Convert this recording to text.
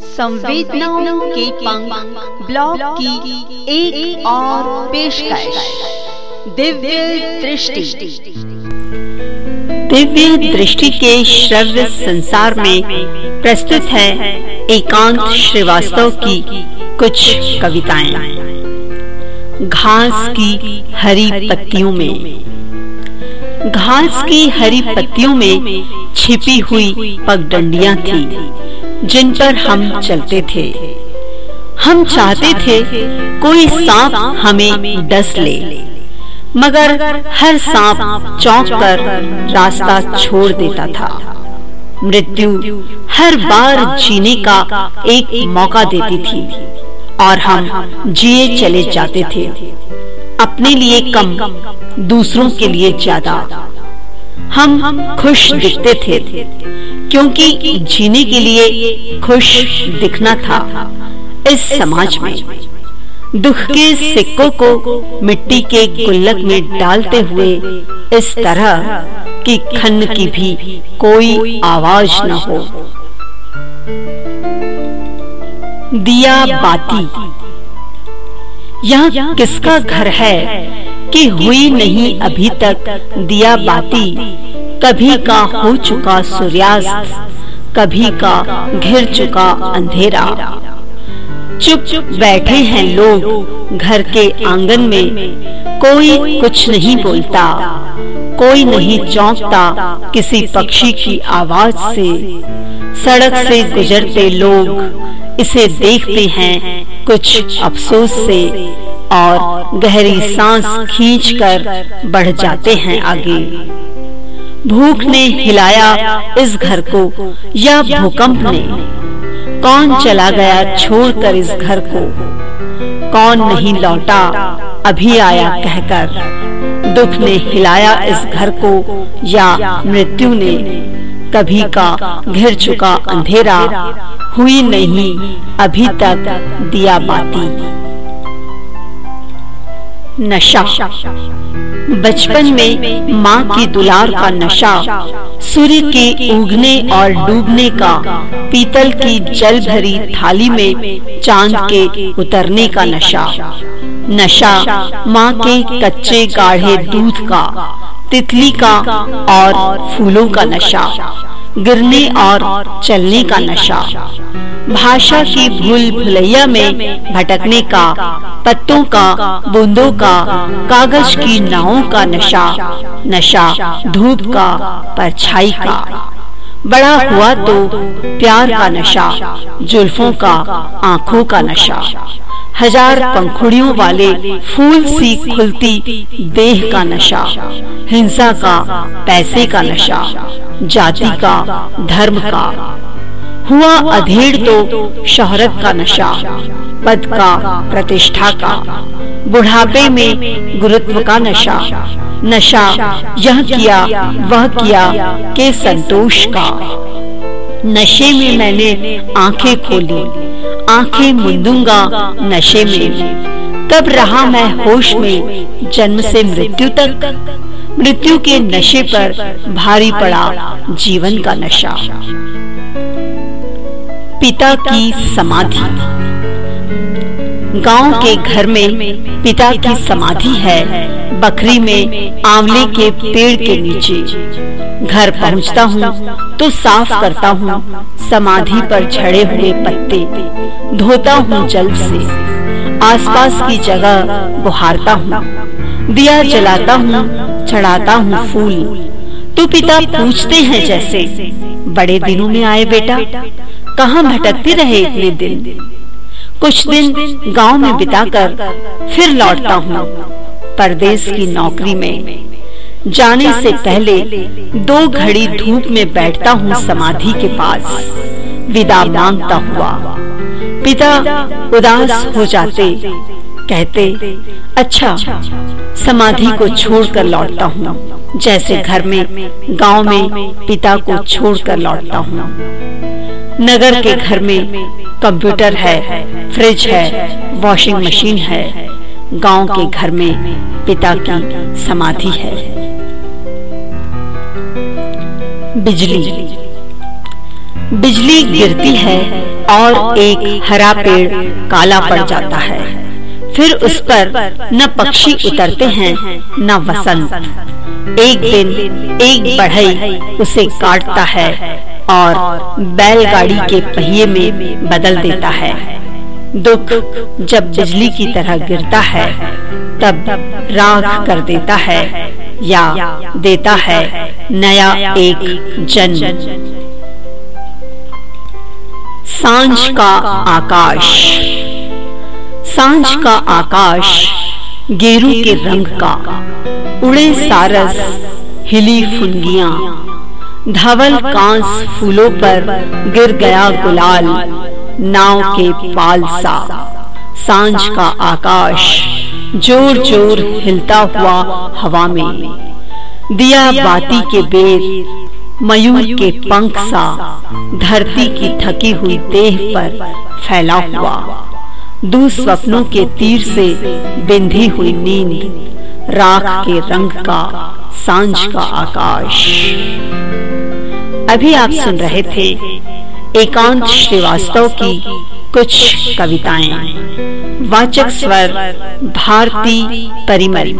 संवेदनाओं के पंख ब्लॉग की एक, एक और पेशकश। दिव्य दृष्टि। दिव्य दृष्टि के श्रव्य संसार में प्रस्तुत है एकांत श्रीवास्तव की कुछ कविताएँ। घास की हरी पत्तियों में। घास की हरी पत्तियों में छिपी हुई पगडंडियाँ थी। जिन पर हम चलते थे। हम चाहते थे कोई सांप हमें डस ले। मगर हर सांप चौंक कर रास्ता छोड़ देता था। मृत्यु हर बार जीने का एक मौका देती थी और हम जिए चले जाते थे। अपने लिए कम, दूसरों के लिए ज़्यादा। हम खुश दिखते थे। क्योंकि जीने के लिए खुश दिखना था इस समाज में। दुख के सिक्कों को मिट्टी के गुल्लक में डालते हुए इस तरह कि खन की भी कोई आवाज़ न हो। दिया बाती। यह किसका घर है कि हुई नहीं अभी तक दिया बाती कभी का हो चुका सूर्यास्त, कभी का घिर चुका अंधेरा। चुप चुप बैठे हैं लोग घर के आँगन में, कोई कुछ नहीं बोलता, कोई नहीं चौंकता किसी पक्षी की आवाज़ से। सड़क से गुजरते लोग इसे देखते हैं कुछ अफसोस से और गहरी सांस खींचकर बढ़ जाते हैं आगे। भूख ने हिलाया इस घर को या भूकंप ने? कौन चला गया छोड़कर इस घर को? कौन नहीं लौटा? अभी आया कहकर। दुख ने हिलाया इस घर को या मृत्यु ने? कभी का घिर चुका अंधेरा हुई नहीं अभी तक दिया बाती। नशा। बचपन में माँ की दुलार का नशा, सूर्य के उगने और डूबने का, पीतल की जल भरी थाली में चाँद के उतरने का नशा। नशा माँ के कच्चे गाढ़े दूध का, तितली का और फूलों का नशा, गिरने और चलने का नशा। भाषा की भूल भुलैया में भटकने का, पत्तों का, बूंदों का, कागज़ की नावों का नशा नशा, धूप का, परछाई का। बड़ा हुआ तो प्यार का नशा, जुल्फों का, आँखों का नशा। हज़ार पंखुड़ियों वाले फूल सी खुलती देह का नशा, हिंसा का, पैसे का नशा, जाति का, धर्म का। हुआ अधेड़ तो शोहरत का नशा पद का प्रतिष्ठा का। बुढ़ापे में गुरुत्व का नशा नशा यह किया वह किया के संतोष का। नशे में मैंने आँखें खोली आँखें मुंदूँगा नशे में। तब रहा मैं होश में जन्म से मृत्यु तक? मृत्यु के नशे पर भारी पड़ा जीवन का नशा। पिता की समाधि। गाँव के घर में पिता की समाधि है। बकरी में आंवले के पेड़ के नीचे। घर पहुँचता हूँ तो साफ़ करता हूँ समाधि पर झड़े हुए पत्ते। धोता हूँ जल से। आसपास की जगह बुहारता हूँ। दिया जलाता हूँ, चढ़ाता हूँ फूल। तो पिता पूछते हैं जैसे, बड़े दिनों में आए बेटा? कहाँ भटकते रहे इतने दिन? कुछ दिन गाँव में बिताकर फिर लौटता हूँ। परदेश की नौकरी में। जाने से पहले दो घड़ी धूप में बैठता हूँ समाधि के पास। विदा माँगता हुआ। पिता उदास हो जाते। कहते अच्छा समाधि को छोड़कर लौटता हूँ। जैसे घर में गाँव में पिता को छोड़कर लौटता हूँ। नगर के घर में कंप्यूटर है, फ्रिज है वॉशिंग मशीन है। गाँव के घर में पिता की समाधि है। बिजली। बिजली गिरती है और एक हरा पेड़ काला पड़ जाता है। फिर उस पर न पक्षी उतरते हैं, न वसंत। एक दिन एक बढ़ई उसे काटता है और बैलगाड़ी के पहिए में बदल देता है। दुख जब बिजली की तरह गिरता है, तब राख कर देता है या देता है नया एक जन्म। साँझ का आकाश। साँझ का आकाश गेरू के रंग का, उड़े सारस हिली फुनगियाँ धवल कांस फूलों पर गिर गया गुलाल। नाव के पाल सा साँझ का आकाश ज़ोर ज़ोर हिलता हुआ हवा में। दिया बाती के बेर मयूर के पंख सा धरती की थकी हुई देह पर फैला हुआ। दो स्वप्नों के तीर से बिंधी हुई नींद। राख के रंग का साँझ का आकाश। अभी आप सुन रहे थे एकांत श्रीवास्तव की कुछ कविताएँ। वाचक स्वर भारती परिमरी